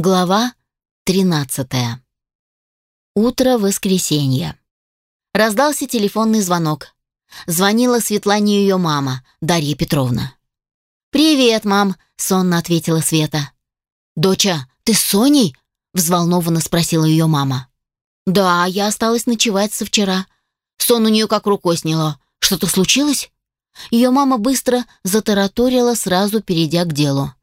Глава 13. Утро воскресенья. Раздался телефонный звонок. Звонила Светлане ее мама, Дарья Петровна. «Привет, мам», — сонно ответила Света. «Доча, ты с Соней?» — взволнованно спросила ее мама. «Да, я осталась ночевать со вчера. Сон у нее как рукой сняло. Что-то случилось?» Ее мама быстро затараторила, сразу перейдя к делу.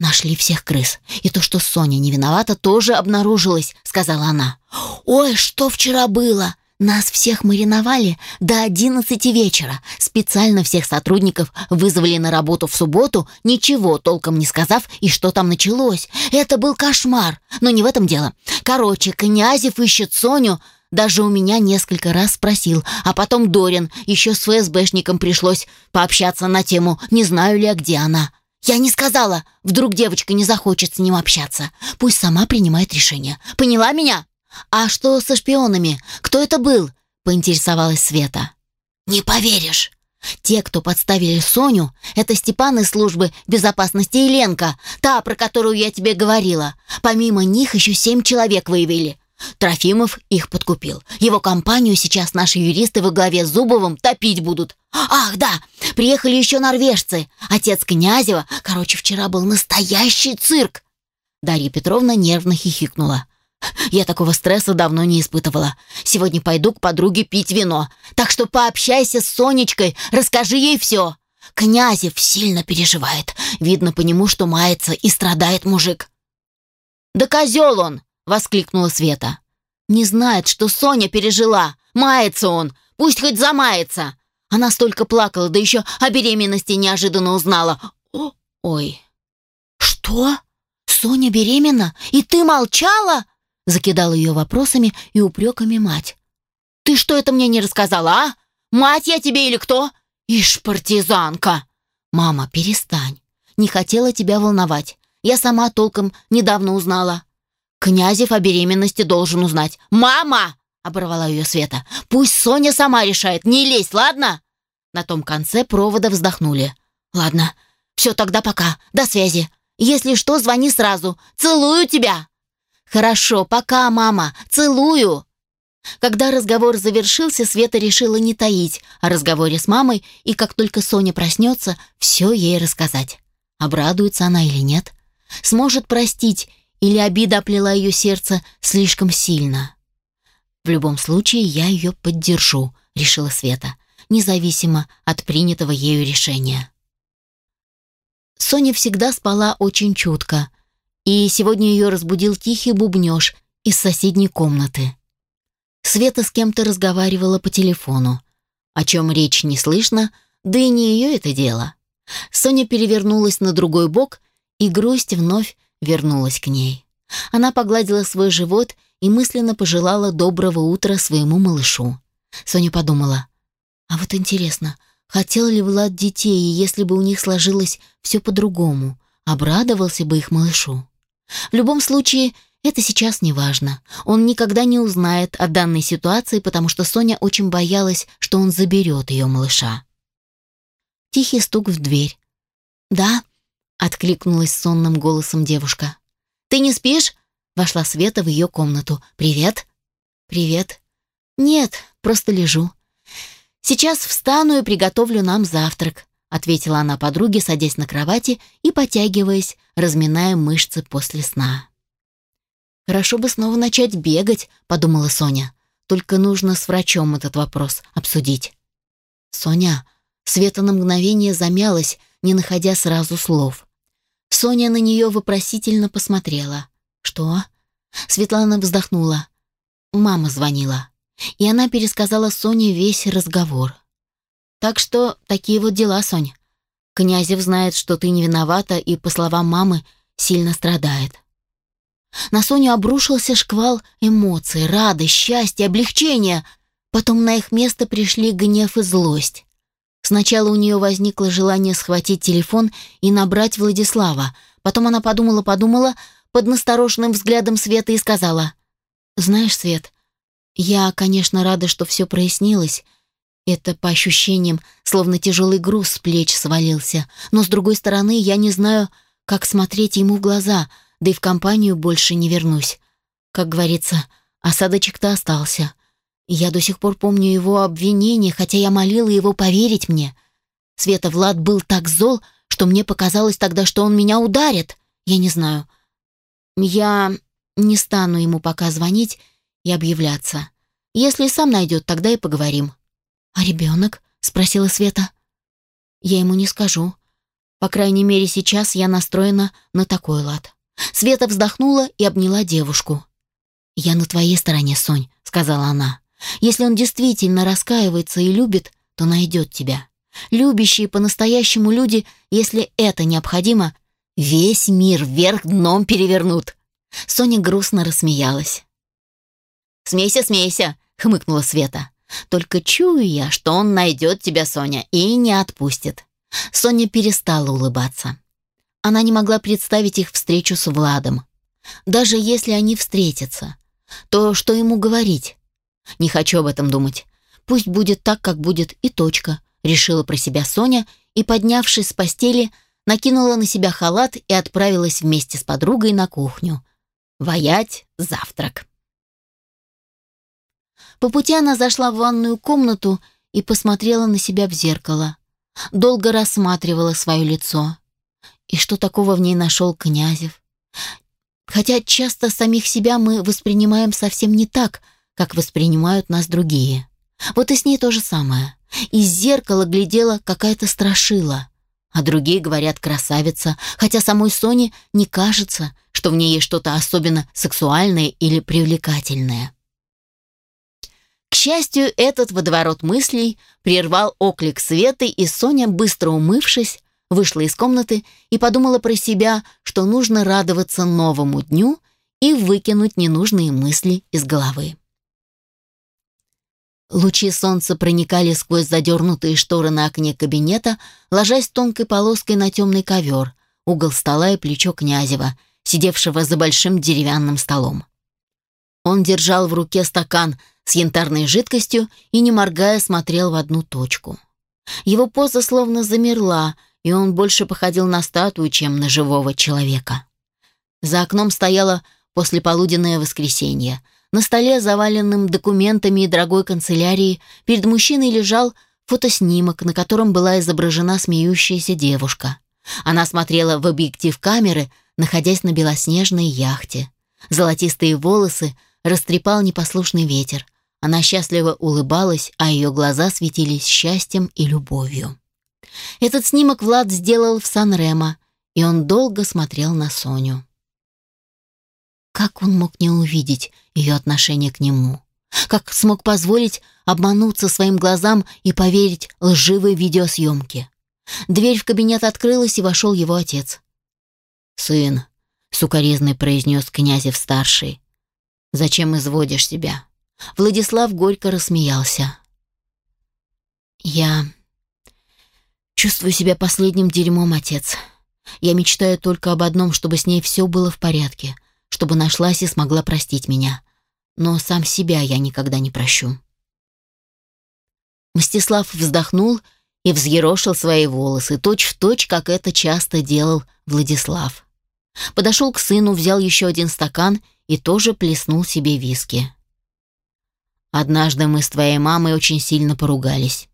«Нашли всех крыс. И то, что Соня не виновата, тоже обнаружилось», — сказала она. «Ой, что вчера было? Нас всех мариновали до одиннадцати вечера. Специально всех сотрудников вызвали на работу в субботу, ничего толком не сказав, и что там началось. Это был кошмар. Но не в этом дело. Короче, Князев ищет Соню, даже у меня несколько раз спросил, а потом Дорин, еще с ФСБшником пришлось пообщаться на тему «Не знаю ли я, где она». Я не сказала, вдруг девочка не захочет с ним общаться. Пусть сама принимает решение. Поняла меня? А что со шпионами? Кто это был? Поинтересовалась Света. Не поверишь. Те, кто подставили Соню, это Степан из службы безопасности и Ленка, та, про которую я тебе говорила. Помимо них еще семь человек выявили. Трофимов их подкупил. Его компанию сейчас наши юристы во главе с Зубовым топить будут. Ах, да, приехали еще норвежцы. Отец Князева. Короче, вчера был настоящий цирк. Дарья Петровна нервно хихикнула. Я такого стресса давно не испытывала. Сегодня пойду к подруге пить вино. Так что пообщайся с Сонечкой, расскажи ей все. Князев сильно переживает. Видно по нему, что мается и страдает мужик. Да козел он, — воскликнула Света. «Не знает, что Соня пережила. Мается он. Пусть хоть замается». Она столько плакала, да еще о беременности неожиданно узнала. О, ой. «Что? Соня беременна? И ты молчала?» Закидала ее вопросами и упреками мать. «Ты что это мне не рассказала, а? Мать я тебе или кто? Ишь, партизанка!» «Мама, перестань. Не хотела тебя волновать. Я сама толком недавно узнала. Князев о беременности должен узнать. «Мама!» — оборвала ее Света. «Пусть Соня сама решает, не лезь, ладно?» На том конце провода вздохнули. «Ладно, все, тогда пока, до связи. Если что, звони сразу. Целую тебя!» «Хорошо, пока, мама, целую!» Когда разговор завершился, Света решила не таить о разговоре с мамой и, как только Соня проснется, все ей рассказать. Обрадуется она или нет? Сможет простить или обида оплела ее сердце слишком сильно? В любом случае, я ее поддержу, решила Света, независимо от принятого ею решения. Соня всегда спала очень чутко, и сегодня ее разбудил тихий бубнеж из соседней комнаты. Света с кем-то разговаривала по телефону. О чем речь не слышно, да и не ее это дело. Соня перевернулась на другой бок, и грусть вновь вернулась к ней. Она погладила свой живот и мысленно пожелала доброго утра своему малышу. Соня подумала, а вот интересно, хотел ли Влад детей, если бы у них сложилось все по-другому, обрадовался бы их малышу? В любом случае, это сейчас не важно. Он никогда не узнает о данной ситуации, потому что Соня очень боялась, что он заберет ее малыша. Тихий стук в дверь. «Да», — откликнулась сонным голосом девушка. «Ты не спишь?» Вошла Света в ее комнату. «Привет». «Привет». «Нет, просто лежу». «Сейчас встану и приготовлю нам завтрак», ответила она подруге, садясь на кровати и потягиваясь, разминая мышцы после сна. «Хорошо бы снова начать бегать», — подумала Соня. «Только нужно с врачом этот вопрос обсудить». «Соня...» Света на мгновение замялась, не находя сразу слов. Соня на нее вопросительно посмотрела. «Что?» Светлана вздохнула. Мама звонила. И она пересказала Соне весь разговор. «Так что такие вот дела, Сонь. Князев знает, что ты не виновата и, по словам мамы, сильно страдает». На Соню обрушился шквал эмоций, радость, счастье, облегчение. Потом на их место пришли гнев и злость. Сначала у нее возникло желание схватить телефон и набрать Владислава. Потом она подумала-подумала под настороженным взглядом Света и сказала. «Знаешь, Свет, я, конечно, рада, что все прояснилось. Это, по ощущениям, словно тяжелый груз с плеч свалился. Но, с другой стороны, я не знаю, как смотреть ему в глаза, да и в компанию больше не вернусь. Как говорится, осадочек-то остался. Я до сих пор помню его обвинение, хотя я молила его поверить мне. Света Влад был так зол, что мне показалось тогда, что он меня ударит. Я не знаю. Я не стану ему пока звонить и объявляться. Если сам найдет, тогда и поговорим. «А ребенок?» — спросила Света. «Я ему не скажу. По крайней мере, сейчас я настроена на такой лад». Света вздохнула и обняла девушку. «Я на твоей стороне, Сонь», — сказала она. «Если он действительно раскаивается и любит, то найдет тебя. Любящие по-настоящему люди, если это необходимо, весь мир вверх дном перевернут». Соня грустно рассмеялась. «Смейся, смейся», — хмыкнула Света. «Только чую я, что он найдет тебя, Соня, и не отпустит». Соня перестала улыбаться. Она не могла представить их встречу с Владом. Даже если они встретятся, то что ему говорить? Не хочу об этом думать. Пусть будет так, как будет, и точка, решила про себя Соня и, поднявшись с постели, накинула на себя халат и отправилась вместе с подругой на кухню. Ваять завтрак. По пути она зашла в ванную комнату и посмотрела на себя в зеркало. Долго рассматривала свое лицо. И что такого в ней нашел Князев? Хотя часто самих себя мы воспринимаем совсем не так, как воспринимают нас другие. Вот и с ней то же самое. Из зеркала глядела какая-то страшила, а другие говорят красавица, хотя самой Соне не кажется, что в ней есть что-то особенно сексуальное или привлекательное. К счастью, этот водоворот мыслей прервал оклик Светы, и Соня, быстро умывшись, вышла из комнаты и подумала про себя, что нужно радоваться новому дню и выкинуть ненужные мысли из головы. Лучи солнца проникали сквозь задернутые шторы на окне кабинета, ложась тонкой полоской на темный ковер, угол стола и плечо Князева, сидевшего за большим деревянным столом. Он держал в руке стакан с янтарной жидкостью и, не моргая, смотрел в одну точку. Его поза словно замерла, и он больше походил на статую, чем на живого человека. За окном стояло послеполуденное воскресенье. На столе, заваленном документами и дорогой канцелярией, перед мужчиной лежал фотоснимок, на котором была изображена смеющаяся девушка. Она смотрела в объектив камеры, находясь на белоснежной яхте. Золотистые волосы растрепал непослушный ветер. Она счастливо улыбалась, а ее глаза светились счастьем и любовью. Этот снимок Влад сделал в Сан-Ремо, и он долго смотрел на Соню. Как он мог не увидеть ее отношение к нему? Как смог позволить обмануться своим глазам и поверить лживой видеосъемке? Дверь в кабинет открылась, и вошел его отец. «Сын», — сукоризный произнес князев-старший, — «зачем изводишь себя?» Владислав горько рассмеялся. «Я Чувствую себя последним дерьмом, отец. Я мечтаю только об одном, чтобы с ней все было в порядке, чтобы нашлась и смогла простить меня. Но сам себя я никогда не прощу. Мстислав вздохнул и взъерошил свои волосы, точь-в-точь, как это часто делал Владислав. Подошел к сыну, взял еще один стакан и тоже плеснул себе виски. «Однажды мы с твоей мамой очень сильно поругались.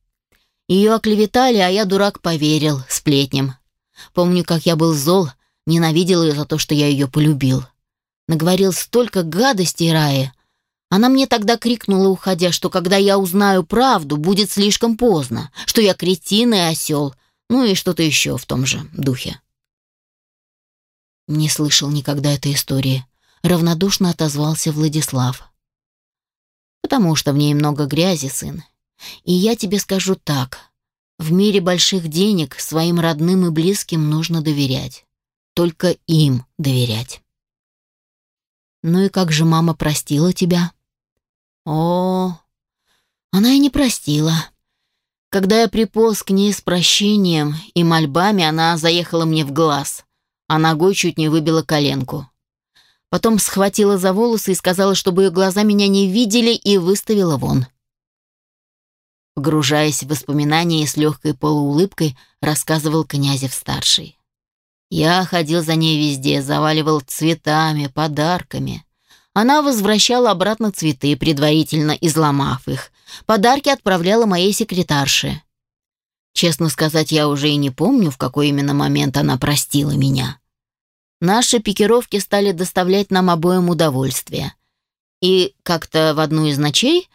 Ее оклеветали, а я, дурак, поверил сплетням. Помню, как я был зол, ненавидел ее за то, что я ее полюбил. Наговорил столько гадостей Рае. Она мне тогда крикнула, уходя, что когда я узнаю правду, будет слишком поздно, что я кретин и осел, ну и что-то еще в том же духе. Не слышал никогда этой истории. Равнодушно отозвался Владислав. Потому что в ней много грязи, сын. И я тебе скажу так. В мире больших денег своим родным и близким нужно доверять. Только им доверять. Ну и как же мама простила тебя? О, она и не простила. Когда я приполз к ней с прощением и мольбами, она заехала мне в глаз, а ногой чуть не выбила коленку. Потом схватила за волосы и сказала, чтобы ее глаза меня не видели, и выставила вон. Погружаясь в воспоминания с легкой полуулыбкой, рассказывал Князев-старший. Я ходил за ней везде, заваливал цветами, подарками. Она возвращала обратно цветы, предварительно изломав их. Подарки отправляла моей секретарше. Честно сказать, я уже и не помню, в какой именно момент она простила меня. Наши пикировки стали доставлять нам обоим удовольствие. И как-то в одну из ночей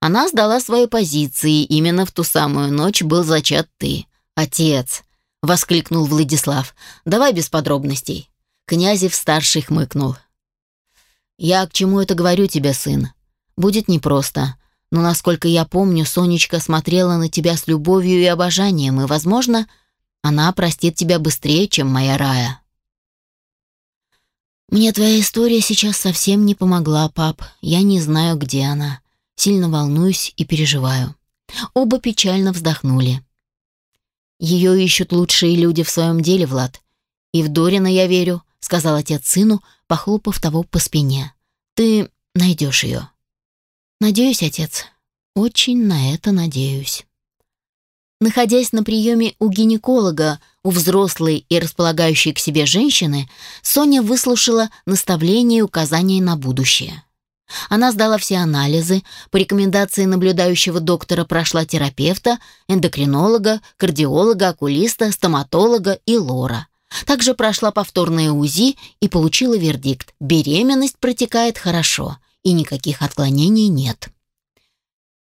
она сдала свои позиции, именно в ту самую ночь был зачат ты, отец, воскликнул Владислав. Давай без подробностей. Князев-старший хмыкнул. Я к чему это говорю тебе, сын? Будет непросто. Но, насколько я помню, Сонечка смотрела на тебя с любовью и обожанием, и, возможно, она простит тебя быстрее, чем моя Рая. Мне твоя история сейчас совсем не помогла, пап. Я не знаю, где она. Сильно волнуюсь и переживаю. Оба печально вздохнули. Ее ищут лучшие люди в своем деле, Влад. И в Дорина я верю, сказал отец сыну, похлопав того по спине. Ты найдешь ее. Надеюсь, отец. Очень на это надеюсь. Находясь на приеме у гинеколога, у взрослой и располагающей к себе женщины, Соня выслушала наставления и указания на будущее. Она сдала все анализы, по рекомендации наблюдающего доктора прошла терапевта, эндокринолога, кардиолога, окулиста, стоматолога и лора. Также прошла повторное УЗИ и получила вердикт – беременность протекает хорошо и никаких отклонений нет.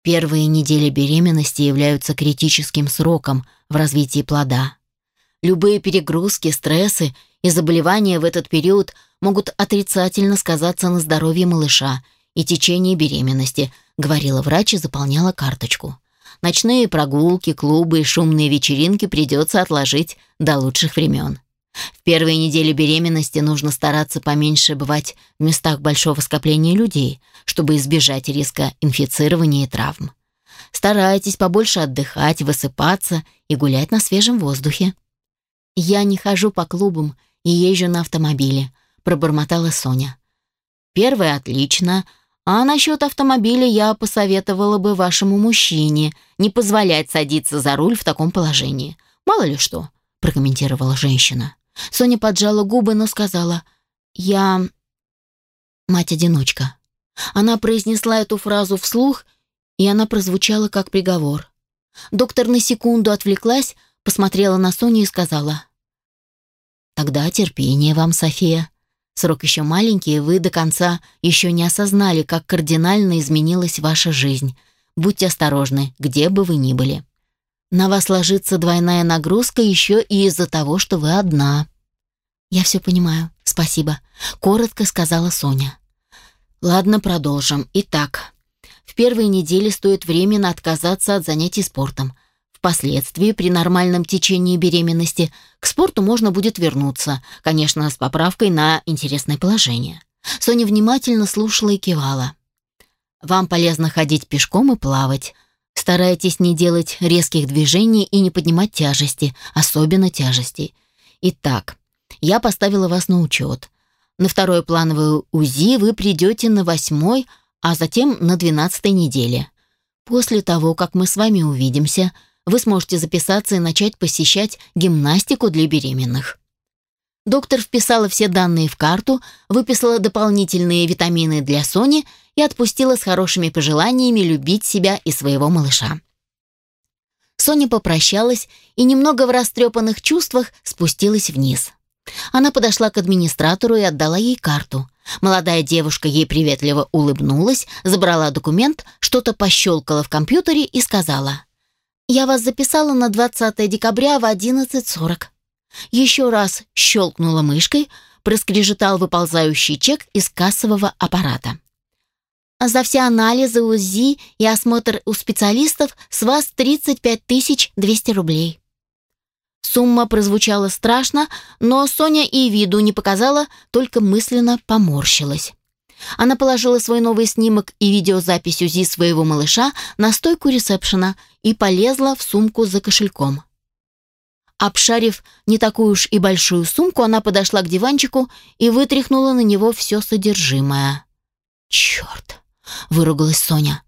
Первые недели беременности являются критическим сроком в развитии плода. Любые перегрузки, стрессы и заболевания в этот период могут отрицательно сказаться на здоровье малыша и течении беременности, говорила врач и заполняла карточку. Ночные прогулки, клубы и шумные вечеринки придется отложить до лучших времен. В первые недели беременности нужно стараться поменьше бывать в местах большого скопления людей, чтобы избежать риска инфицирования и травм. Старайтесь побольше отдыхать, высыпаться и гулять на свежем воздухе. Я не хожу по клубам и езжу на автомобиле, пробормотала Соня. Первое отлично, а насчет автомобиля я посоветовала бы вашему мужчине не позволять садиться за руль в таком положении. Мало ли что, прокомментировала женщина. Соня поджала губы, но сказала «Я мать-одиночка». Она произнесла эту фразу вслух, и она прозвучала как приговор. Доктор на секунду отвлеклась, посмотрела на Соню и сказала «Тогда терпение вам, София. Срок еще маленький, и вы до конца еще не осознали, как кардинально изменилась ваша жизнь. Будьте осторожны, где бы вы ни были». На вас ложится двойная нагрузка еще и из-за того, что вы одна. Я все понимаю. Спасибо, коротко сказала Соня. Ладно, продолжим. Итак, в первые недели стоит временно отказаться от занятий спортом. Впоследствии, при нормальном течении беременности, к спорту можно будет вернуться, конечно, с поправкой на интересное положение. Соня внимательно слушала и кивала. Вам полезно ходить пешком и плавать. Старайтесь не делать резких движений и не поднимать тяжести, особенно тяжести. Итак, я поставила вас на учет. На второе плановое УЗИ вы придете на восьмой, а затем на двенадцатой неделе. После того, как мы с вами увидимся, вы сможете записаться и начать посещать гимнастику для беременных. Доктор вписала все данные в карту, выписала дополнительные витамины для Сони и отпустила с хорошими пожеланиями любить себя и своего малыша. Соня попрощалась и немного в растрепанных чувствах спустилась вниз. Она подошла к администратору и отдала ей карту. Молодая девушка ей приветливо улыбнулась, забрала документ, что-то пощелкала в компьютере и сказала «Я вас записала на 20 декабря в 11.40». Еще раз щелкнула мышкой, проскрежетал выползающий чек из кассового аппарата. За все анализы, УЗИ и осмотр у специалистов с вас 35 200 рублей. Сумма прозвучала страшно, но Соня и виду не показала, только мысленно поморщилась. Она положила свой новый снимок и видеозапись УЗИ своего малыша на стойку ресепшена и полезла в сумку за кошельком. Обшарив не такую уж и большую сумку, она подошла к диванчику и вытряхнула на него все содержимое. «Черт!» — выругалась Соня.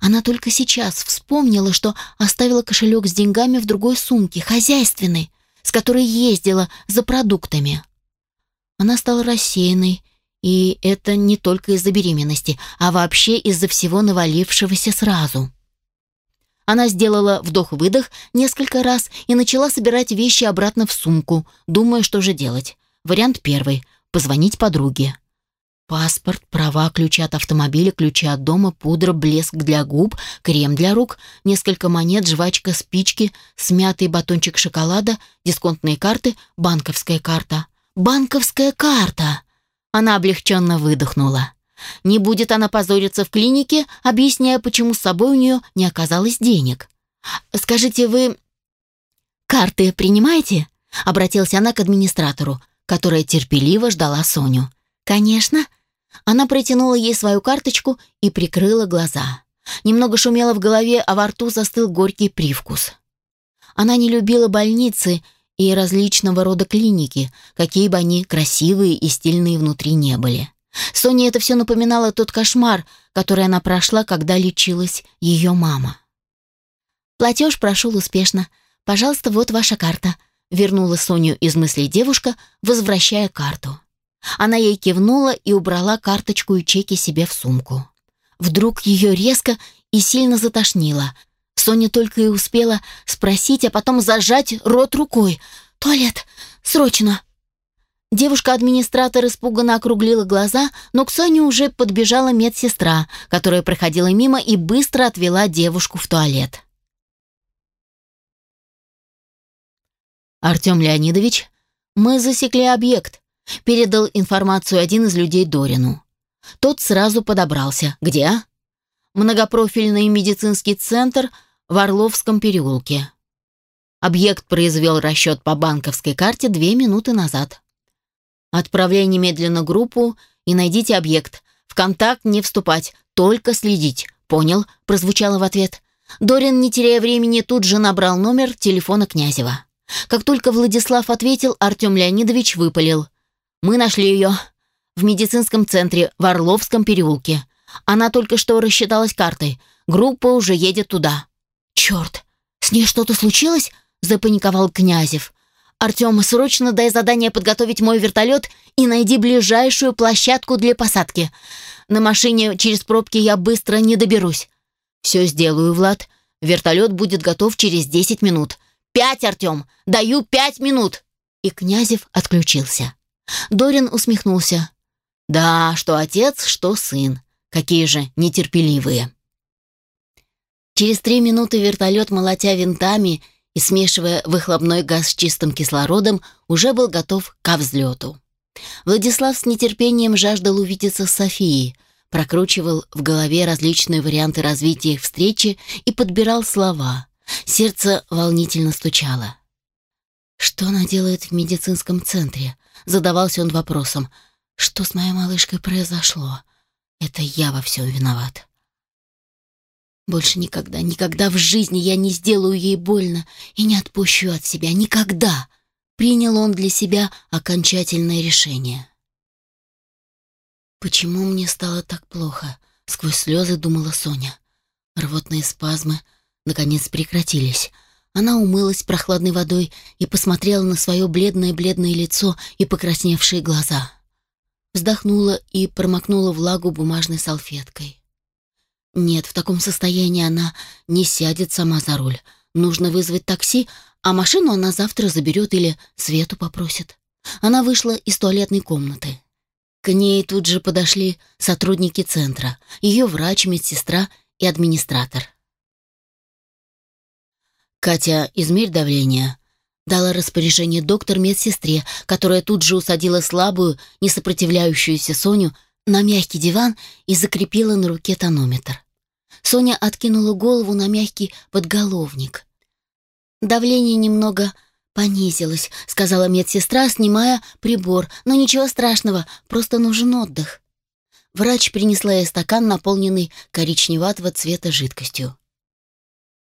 Она только сейчас вспомнила, что оставила кошелек с деньгами в другой сумке, хозяйственной. с которой ездила за продуктами. Она стала рассеянной, и это не только из-за беременности, а вообще из-за всего навалившегося сразу. Она сделала вдох-выдох несколько раз и начала собирать вещи обратно в сумку, думая, что же делать. Вариант первый — позвонить подруге. Паспорт, права, ключи от автомобиля, ключи от дома, пудра, блеск для губ, крем для рук, несколько монет, жвачка, спички, смятый батончик шоколада, дисконтные карты, банковская карта. Банковская карта! Она облегченно выдохнула. Не будет она позориться в клинике, объясняя, почему с собой у нее не оказалось денег. «Скажите, вы карты принимаете?» Обратилась она к администратору, которая терпеливо ждала Соню. «Конечно». Она протянула ей свою карточку и прикрыла глаза. Немного шумело в голове, а во рту застыл горький привкус. Она не любила больницы и различного рода клиники, какие бы они красивые и стильные внутри не были. Соне это все напоминало тот кошмар, который она прошла, когда лечилась ее мама. «Платеж прошел успешно. Пожалуйста, вот ваша карта», — вернула Соню из мыслей девушка, возвращая карту. Она ей кивнула и убрала карточку и чеки себе в сумку. Вдруг ее резко и сильно затошнило. Соня только и успела спросить, а потом зажать рот рукой. «Туалет! Срочно!» Девушка-администратор испуганно округлила глаза, но к Соне уже подбежала медсестра, которая проходила мимо и быстро отвела девушку в туалет. «Артем Леонидович, мы засекли объект», — передал информацию один из людей Дорину. Тот сразу подобрался. «Где?» «Многопрофильный медицинский центр в Орловском переулке». Объект произвел расчет по банковской карте две минуты назад. Отправляй немедленно группу и найдите объект. В контакт не вступать, только следить. Понял? Прозвучало в ответ. Дорин, не теряя времени, тут же набрал номер телефона Князева. Как только Владислав ответил, Артем Леонидович выпалил. «Мы нашли ее. В медицинском центре в Орловском переулке. Она только что рассчиталась картой. Группа уже едет туда». «Черт! С ней что-то случилось?» – запаниковал Князев. «Артем, срочно дай задание подготовить мой вертолет и найди ближайшую площадку для посадки. На машине через пробки я быстро не доберусь». «Все сделаю, Влад. Вертолет будет готов через 10 минут. Пять, Артем! Даю пять минут!» И Князев отключился. Дорин усмехнулся. «Да, что отец, что сын. Какие же нетерпеливые». Через три минуты вертолет, молотя винтами, и, смешивая выхлопной газ с чистым кислородом, уже был готов ко взлету. Владислав с нетерпением жаждал увидеться с Софией, прокручивал в голове различные варианты развития их встречи и подбирал слова. Сердце волнительно стучало. «Что она делает в медицинском центре?» Задавался он вопросом. «Что с моей малышкой произошло? Это я во всем виноват». Больше никогда, никогда в жизни я не сделаю ей больно и не отпущу от себя. Никогда! Принял он для себя окончательное решение. «Почему мне стало так плохо?» — сквозь слезы думала Соня. Рвотные спазмы, наконец, прекратились. Она умылась прохладной водой и посмотрела на свое бледное-бледное лицо и покрасневшие глаза. Вздохнула и промокнула влагу бумажной салфеткой. Нет, в таком состоянии она не сядет сама за руль. Нужно вызвать такси, а машину она завтра заберет или Свету попросит. Она вышла из туалетной комнаты. К ней тут же подошли сотрудники центра, ее врач, медсестра и администратор. «Катя, измерь давление», — дала распоряжение доктор медсестре, которая тут же усадила слабую, несопротивляющуюся Соню на мягкий диван и закрепила на руке тонометр. Соня откинула голову на мягкий подголовник. «Давление немного понизилось», — сказала медсестра, снимая прибор. «Но ничего страшного, просто нужен отдых». Врач принесла ей стакан, наполненный коричневатого цвета жидкостью.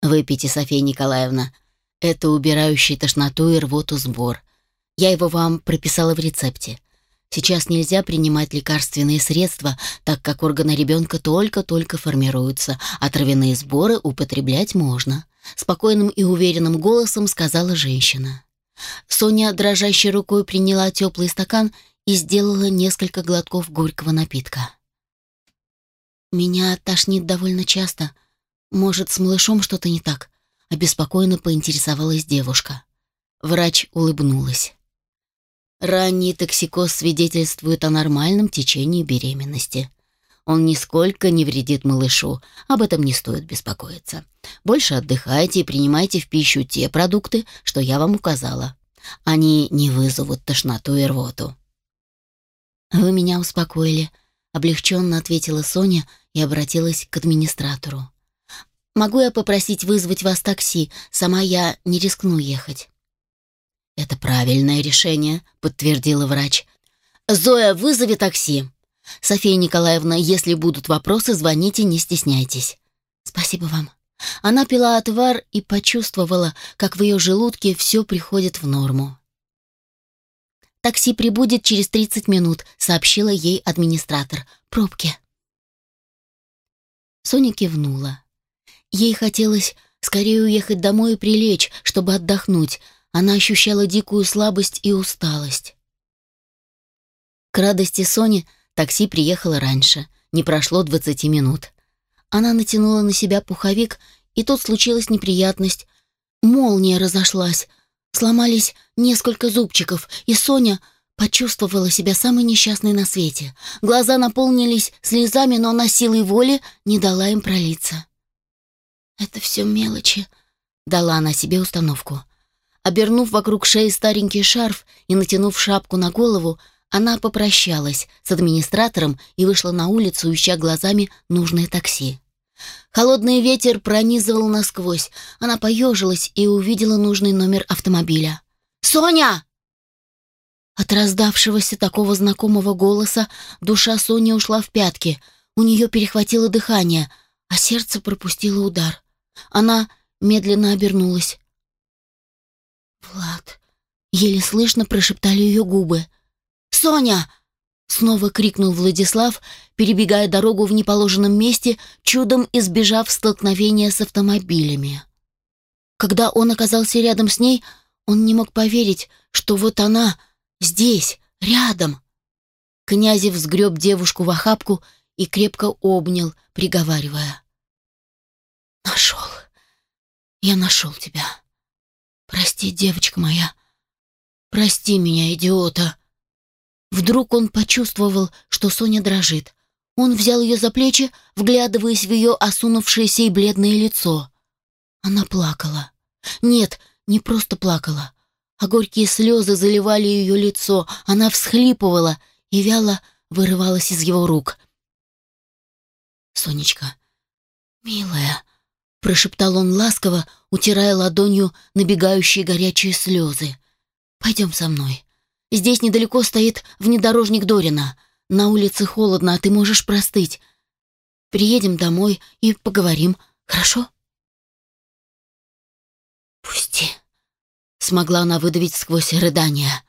«Выпейте, София Николаевна. Это убирающий тошноту и рвоту сбор. Я его вам прописала в рецепте. Сейчас нельзя принимать лекарственные средства, так как органы ребенка только-только формируются, а травяные сборы употреблять можно», — спокойным и уверенным голосом сказала женщина. Соня дрожащей рукой приняла теплый стакан и сделала несколько глотков горького напитка. «Меня тошнит довольно часто. Может, с малышом что-то не так?» — обеспокоенно поинтересовалась девушка. Врач улыбнулась. Ранний токсикоз свидетельствует о нормальном течении беременности. Он нисколько не вредит малышу, об этом не стоит беспокоиться. Больше отдыхайте и принимайте в пищу те продукты, что я вам указала. Они не вызовут тошноту и рвоту. «Вы меня успокоили», — облегченно ответила Соня и обратилась к администратору. «Могу я попросить вызвать вас такси? Сама я не рискну ехать». «Это правильное решение», — подтвердила врач. «Зоя, вызови такси!» «София Николаевна, если будут вопросы, звоните, не стесняйтесь». «Спасибо вам». Она пила отвар и почувствовала, как в ее желудке все приходит в норму. «Такси прибудет через 30 минут», — сообщила ей администратор. «Пробки». Соня кивнула. Ей хотелось скорее уехать домой и прилечь, чтобы отдохнуть, она ощущала дикую слабость и усталость. К радости Сони такси приехало раньше, не прошло 20 минут. Она натянула на себя пуховик, и тут случилась неприятность. Молния разошлась, сломались несколько зубчиков, и Соня почувствовала себя самой несчастной на свете. Глаза наполнились слезами, но она силой воли не дала им пролиться. «Это все мелочи», — дала она себе установку. Обернув вокруг шеи старенький шарф и натянув шапку на голову, она попрощалась с администратором и вышла на улицу, ища глазами нужное такси. Холодный ветер пронизывал насквозь. Она поежилась и увидела нужный номер автомобиля. «Соня!» От раздавшегося такого знакомого голоса душа Сони ушла в пятки. У нее перехватило дыхание, а сердце пропустило удар. Она медленно обернулась. «Влад!» — еле слышно прошептали ее губы. «Соня!» — снова крикнул Владислав, перебегая дорогу в неположенном месте, чудом избежав столкновения с автомобилями. Когда он оказался рядом с ней, он не мог поверить, что вот она здесь, рядом. Князев сгреб девушку в охапку и крепко обнял, приговаривая. «Нашел! Я нашел тебя!» «Прости, девочка моя. Прости меня, идиота». Вдруг он почувствовал, что Соня дрожит. Он взял ее за плечи, вглядываясь в ее осунувшееся и бледное лицо. Она плакала. Нет, не просто плакала, а горькие слезы заливали ее лицо. Она всхлипывала и вяло вырывалась из его рук. «Сонечка, милая», прошептал он ласково, утирая ладонью набегающие горячие слезы. «Пойдем со мной. Здесь недалеко стоит внедорожник Дорина. На улице холодно, а ты можешь простыть. Приедем домой и поговорим, хорошо?» «Пусти», — смогла она выдавить сквозь рыдания.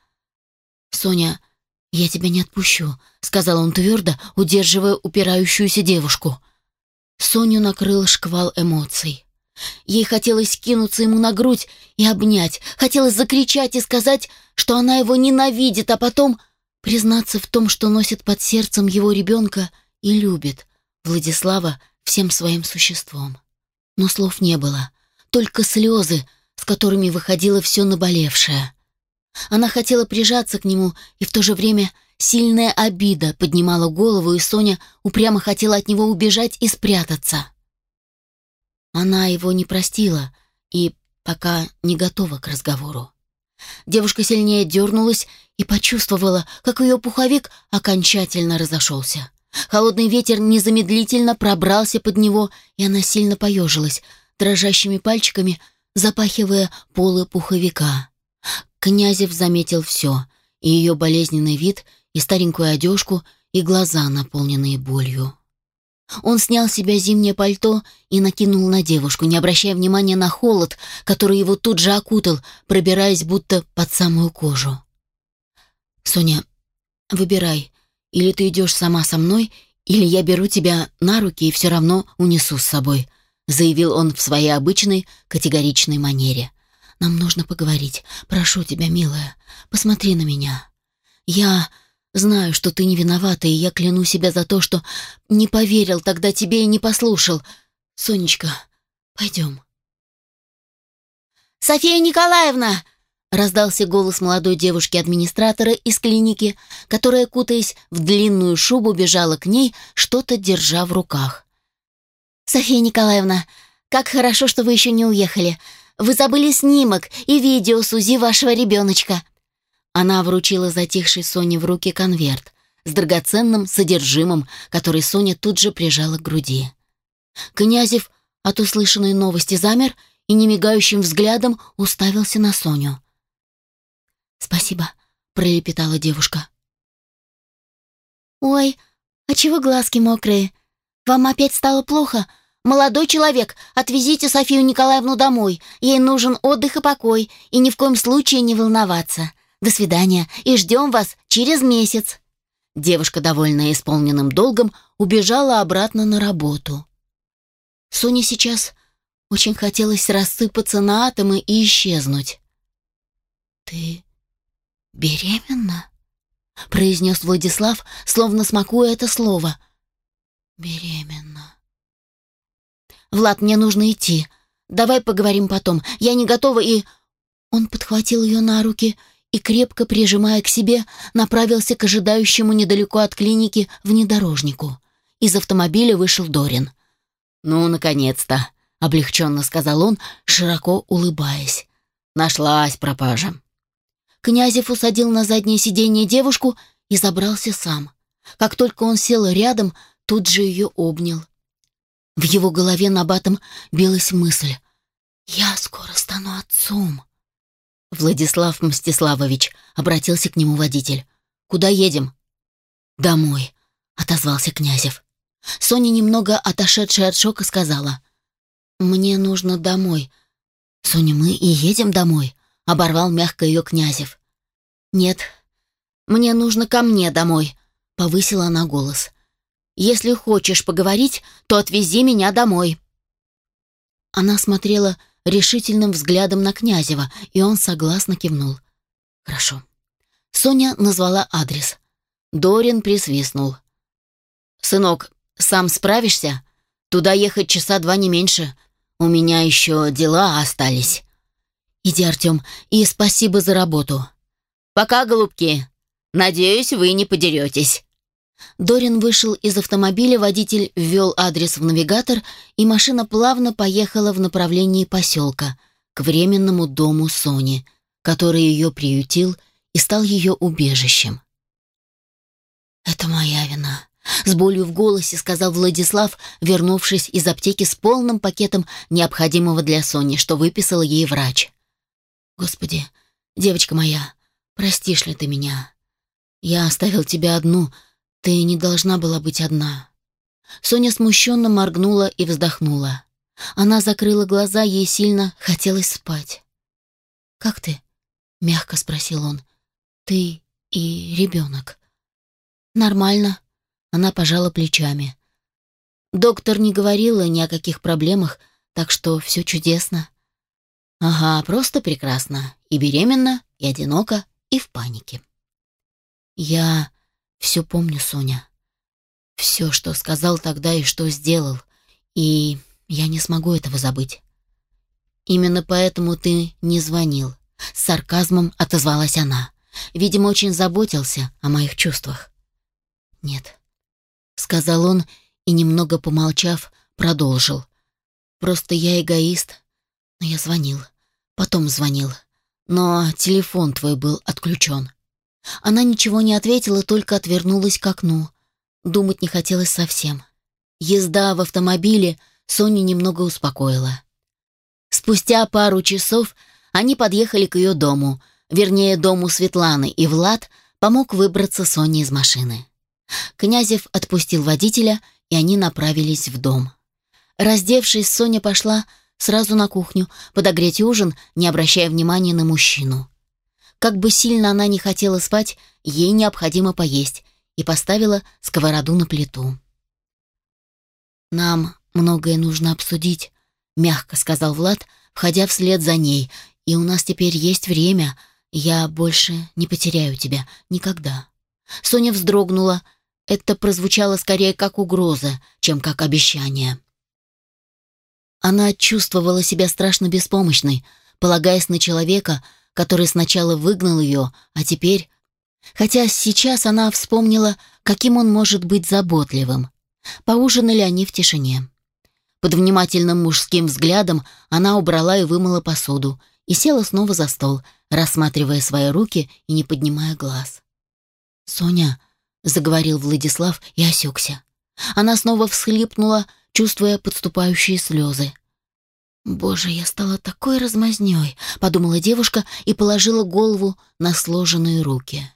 «Соня, я тебя не отпущу», — сказал он твердо, удерживая упирающуюся девушку. Соню накрыл шквал эмоций. Ей хотелось кинуться ему на грудь и обнять, хотелось закричать и сказать, что она его ненавидит, а потом признаться в том, что носит под сердцем его ребенка и любит Владислава всем своим существом. Но слов не было, только слезы, с которыми выходило все наболевшее. Она хотела прижаться к нему и в то же время Сильная обида поднимала голову, и Соня упрямо хотела от него убежать и спрятаться. Она его не простила и пока не готова к разговору. Девушка сильнее дернулась и почувствовала, как ее пуховик окончательно разошелся. Холодный ветер незамедлительно пробрался под него, и она сильно поежилась, дрожащими пальчиками запахивая полы пуховика. Князев заметил все, и ее болезненный вид, и старенькую одежку, и глаза, наполненные болью. Он снял с себя зимнее пальто и накинул на девушку, не обращая внимания на холод, который его тут же окутал, пробираясь будто под самую кожу. «Соня, выбирай, или ты идешь сама со мной, или я беру тебя на руки и все равно унесу с собой», заявил он в своей обычной категоричной манере. Нам нужно поговорить. Прошу тебя, милая, посмотри на меня. Я знаю, что ты не виновата, и я кляну себя за то, что не поверил тогда тебе и не послушал. Сонечка, пойдем. «София Николаевна!» Раздался голос молодой девушки-администратора из клиники, которая, кутаясь в длинную шубу, бежала к ней, что-то держа в руках. «София Николаевна, как хорошо, что вы еще не уехали. Вы забыли снимок и видео с УЗИ вашего ребеночка». Она вручила затихшей Соне в руки конверт с драгоценным содержимым, который Соня тут же прижала к груди. Князев от услышанной новости замер и немигающим взглядом уставился на Соню. «Спасибо», — пролепетала девушка. «Ой, а чего глазки мокрые? Вам опять стало плохо? Молодой человек, отвезите Софию Николаевну домой. Ей нужен отдых и покой, и ни в коем случае не волноваться. До свидания, и ждем вас через месяц». Девушка, довольная исполненным долгом, убежала обратно на работу. Соне сейчас очень хотелось рассыпаться на атомы и исчезнуть. «Ты «Беременна?» — произнес Владислав, словно смакуя это слово. «Беременна». «Влад, мне нужно идти. Давай поговорим потом. Я не готова и...» Он подхватил ее на руки и, крепко прижимая к себе, направился к ожидающему недалеко от клиники внедорожнику. Из автомобиля вышел Дорин. «Ну, наконец-то!» — облегченно сказал он, широко улыбаясь. «Нашлась пропажа». Князев усадил на заднее сиденье девушку и забрался сам. Как только он сел рядом, тут же ее обнял. В его голове набатом билась мысль. «Я скоро стану отцом». Владислав Мстиславович обратился к нему водитель. «Куда едем?» «Домой», — отозвался Князев. Соня, немного отошедшая от шока, сказала. «Мне нужно домой». «Соня, мы и едем домой», — оборвал мягко ее Князев. «Нет, мне нужно ко мне домой», — повысила она голос. «Если хочешь поговорить, то отвези меня домой». Она смотрела решительным взглядом на Князева, и он согласно кивнул. «Хорошо». Соня назвала адрес. Дорин присвистнул. «Сынок, сам справишься? Туда ехать часа два не меньше. У меня еще дела остались». «Иди, Артем, и спасибо за работу». «Пока, голубки. Надеюсь, вы не подеретесь». Дорин вышел из автомобиля, водитель ввел адрес в навигатор, и машина плавно поехала в направлении поселка, к временному дому Сони, который ее приютил и стал ее убежищем. «Это моя вина», — с болью в голосе сказал Владислав, вернувшись из аптеки с полным пакетом необходимого для Сони, что выписал ей врач. Господи, девочка моя, простишь ли ты меня? Я оставил тебя одну, ты не должна была быть одна. Соня смущенно моргнула и вздохнула. Она закрыла глаза, ей сильно хотелось спать. «Как ты?» — мягко спросил он. «Ты и ребенок». «Нормально», — она пожала плечами. «Доктор не говорила ни о каких проблемах, так что все чудесно». Ага, просто прекрасно. И беременна, и одинока, и в панике. Я все помню, Соня. Все, что сказал тогда и что сделал. И я не смогу этого забыть. Именно поэтому ты не звонил. С сарказмом отозвалась она. Видимо, очень заботился о моих чувствах. Нет, сказал он и, немного помолчав, продолжил. Просто я эгоист, но я звонил. Потом звонил. Но телефон твой был отключен. Она ничего не ответила, только отвернулась к окну. Думать не хотелось совсем. Езда в автомобиле Соню немного успокоила. Спустя пару часов они подъехали к ее дому, вернее, дому Светланы, и Влад помог выбраться Соне из машины. Князев отпустил водителя, и они направились в дом. Раздевшись, Соня пошла сразу на кухню, подогреть ужин, не обращая внимания на мужчину. Как бы сильно она не хотела спать, ей необходимо поесть, и поставила сковороду на плиту. «Нам многое нужно обсудить», — мягко сказал Влад, входя вслед за ней, и у нас теперь есть время. Я больше не потеряю тебя. Никогда». Соня вздрогнула. Это прозвучало скорее как угроза, чем как обещание. Она чувствовала себя страшно беспомощной, полагаясь на человека, который сначала выгнал ее, а теперь... Хотя сейчас она вспомнила, каким он может быть заботливым. Поужинали они в тишине. Под внимательным мужским взглядом она убрала и вымыла посуду и села снова за стол, рассматривая свои руки и не поднимая глаз. «Соня», — заговорил Владислав и осекся. Она снова всхлипнула, чувствуя подступающие слезы. «Боже, я стала такой размазнёй», — подумала девушка и положила голову на сложенные руки.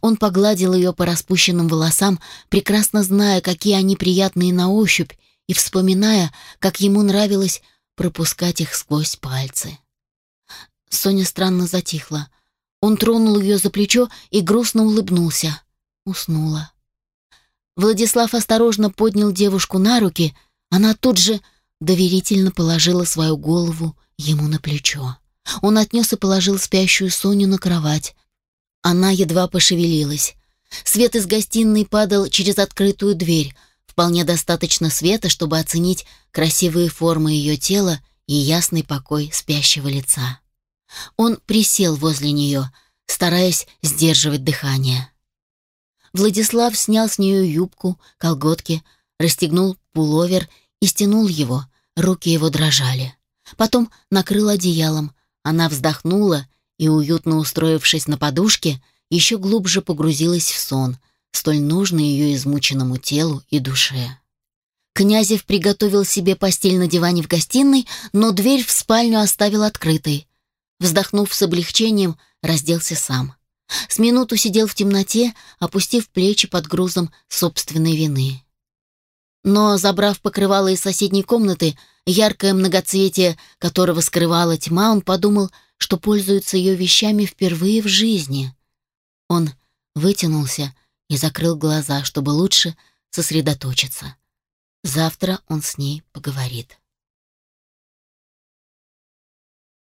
Он погладил ее по распущенным волосам, прекрасно зная, какие они приятные на ощупь, и вспоминая, как ему нравилось пропускать их сквозь пальцы. Соня странно затихла. Он тронул ее за плечо и грустно улыбнулся. Уснула. Владислав осторожно поднял девушку на руки, она тут же доверительно положила свою голову ему на плечо. Он отнес и положил спящую Соню на кровать. Она едва пошевелилась. Свет из гостиной падал через открытую дверь. Вполне достаточно света, чтобы оценить красивые формы ее тела и ясный покой спящего лица. Он присел возле нее, стараясь сдерживать дыхание. Владислав снял с нее юбку, колготки, расстегнул пуловер и стянул его, руки его дрожали. Потом накрыл одеялом. Она вздохнула и, уютно устроившись на подушке, еще глубже погрузилась в сон, столь нужный ее измученному телу и душе. Князев приготовил себе постель на диване в гостиной, но дверь в спальню оставил открытой. Вздохнув с облегчением, разделся сам. С минуту сидел в темноте, опустив плечи под грузом собственной вины. Но, забрав покрывало из соседней комнаты, яркое многоцветие которого скрывала тьма, он подумал, что пользуется ее вещами впервые в жизни. Он вытянулся и закрыл глаза, чтобы лучше сосредоточиться. Завтра он с ней поговорит.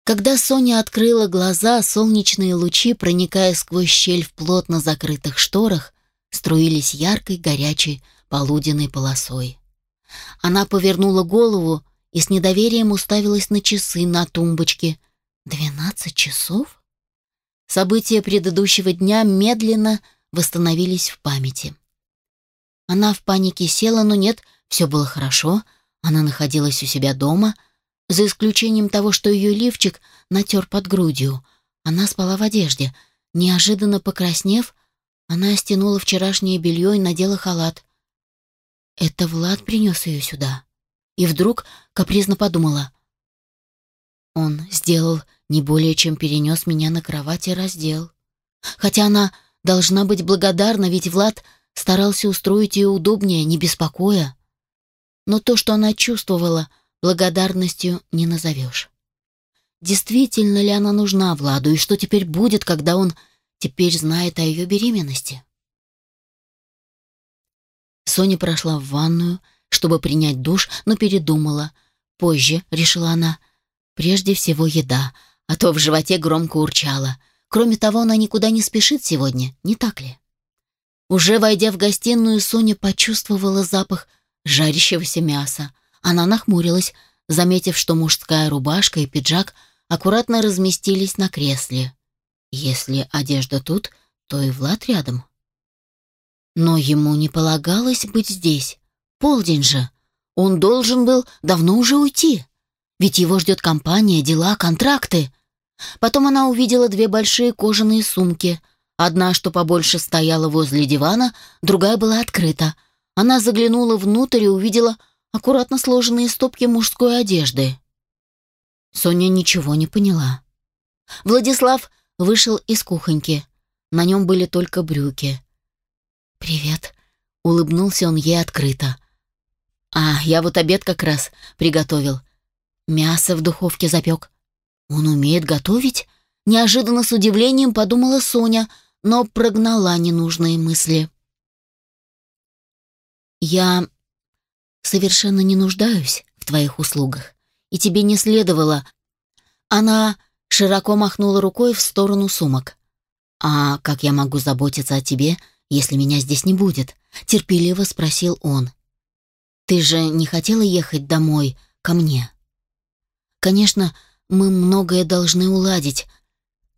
Когда Соня открыла глаза, солнечные лучи, проникая сквозь щель в плотно закрытых шторах, струились яркой, горячей, полуденной полосой. Она повернула голову и с недоверием уставилась на часы на тумбочке. «Двенадцать часов?» События предыдущего дня медленно восстановились в памяти. Она в панике села, но нет, все было хорошо. Она находилась у себя дома — за исключением того, что ее лифчик натер под грудью. Она спала в одежде. Неожиданно покраснев, она стянула вчерашнее белье и надела халат. Это Влад принес ее сюда. И вдруг капризно подумала. Он сделал не более, чем перенес меня на кровать и раздел. Хотя она должна быть благодарна, ведь Влад старался устроить ее удобнее, не беспокоя. Но то, что она чувствовала, благодарностью не назовешь. Действительно ли она нужна Владу, и что теперь будет, когда он теперь знает о ее беременности? Соня прошла в ванную, чтобы принять душ, но передумала. Позже, решила она, прежде всего еда, а то в животе громко урчало. Кроме того, она никуда не спешит сегодня, не так ли? Уже войдя в гостиную, Соня почувствовала запах жарящегося мяса. Она нахмурилась, заметив, что мужская рубашка и пиджак аккуратно разместились на кресле. Если одежда тут, то и Влад рядом. Но ему не полагалось быть здесь. Полдень же. Он должен был давно уже уйти. Ведь его ждет компания, дела, контракты. Потом она увидела две большие кожаные сумки. Одна, что побольше, стояла возле дивана, другая была открыта. Она заглянула внутрь и увидела аккуратно сложенные стопки мужской одежды. Соня ничего не поняла. Владислав вышел из кухоньки. На нем были только брюки. «Привет», — улыбнулся он ей открыто. «А, я вот обед как раз приготовил. Мясо в духовке запек. Он умеет готовить?» Неожиданно с удивлением подумала Соня, но прогнала ненужные мысли. «Я совершенно не нуждаюсь в твоих услугах, и тебе не следовало...» Она широко махнула рукой в сторону сумок. «А как я могу заботиться о тебе, если меня здесь не будет?» — терпеливо спросил он. «Ты же не хотела ехать домой, ко мне?» «Конечно, мы многое должны уладить.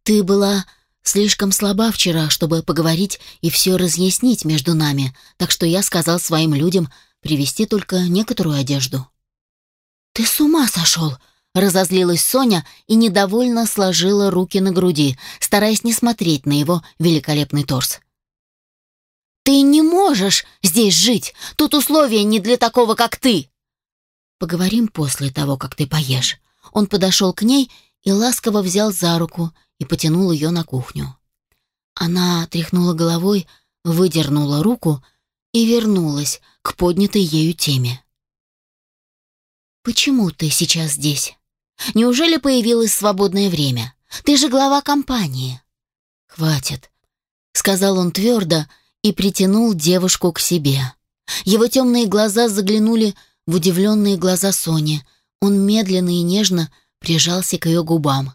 Ты была слишком слаба вчера, чтобы поговорить и все разъяснить между нами, так что я сказал своим людям привезти только некоторую одежду». «Ты с ума сошел!» Разозлилась Соня и недовольно сложила руки на груди, стараясь не смотреть на его великолепный торс. «Ты не можешь здесь жить! Тут условия не для такого, как ты!» «Поговорим после того, как ты поешь». Он подошел к ней и ласково взял за руку и потянул ее на кухню. Она тряхнула головой, выдернула руку и вернулась к поднятой ею теме. «Почему ты сейчас здесь?» Неужели появилось свободное время? Ты же глава компании. Хватит, сказал он твердо и притянул девушку к себе. Его темные глаза заглянули в удивленные глаза Сони. Он медленно и нежно прижался к ее губам.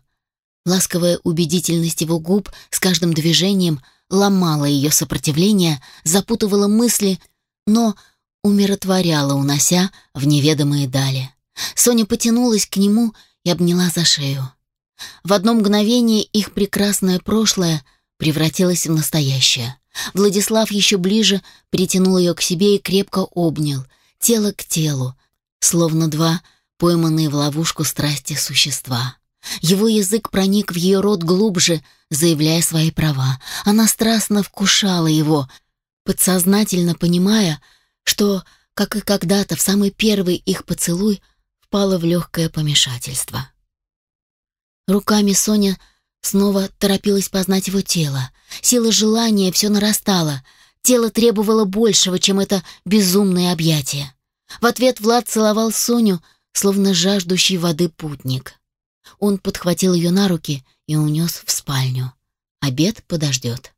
Ласковая убедительность его губ с каждым движением ломала ее сопротивление, запутывала мысли, но умиротворяла, унося в неведомые дали. Соня потянулась к нему и обняла за шею. В одно мгновение их прекрасное прошлое превратилось в настоящее. Владислав еще ближе притянул ее к себе и крепко обнял, тело к телу, словно два пойманные в ловушку страсти существа. Его язык проник в ее рот глубже, заявляя свои права. Она страстно вкушала его, подсознательно понимая, что, как и когда-то в самый первый их поцелуй, впала в легкое помешательство. Руками Соня снова торопилась познать его тело. Сила желания все нарастала. Тело требовало большего, чем это безумное объятие. В ответ Влад целовал Соню, словно жаждущий воды путник. Он подхватил ее на руки и унес в спальню. Обед подождет.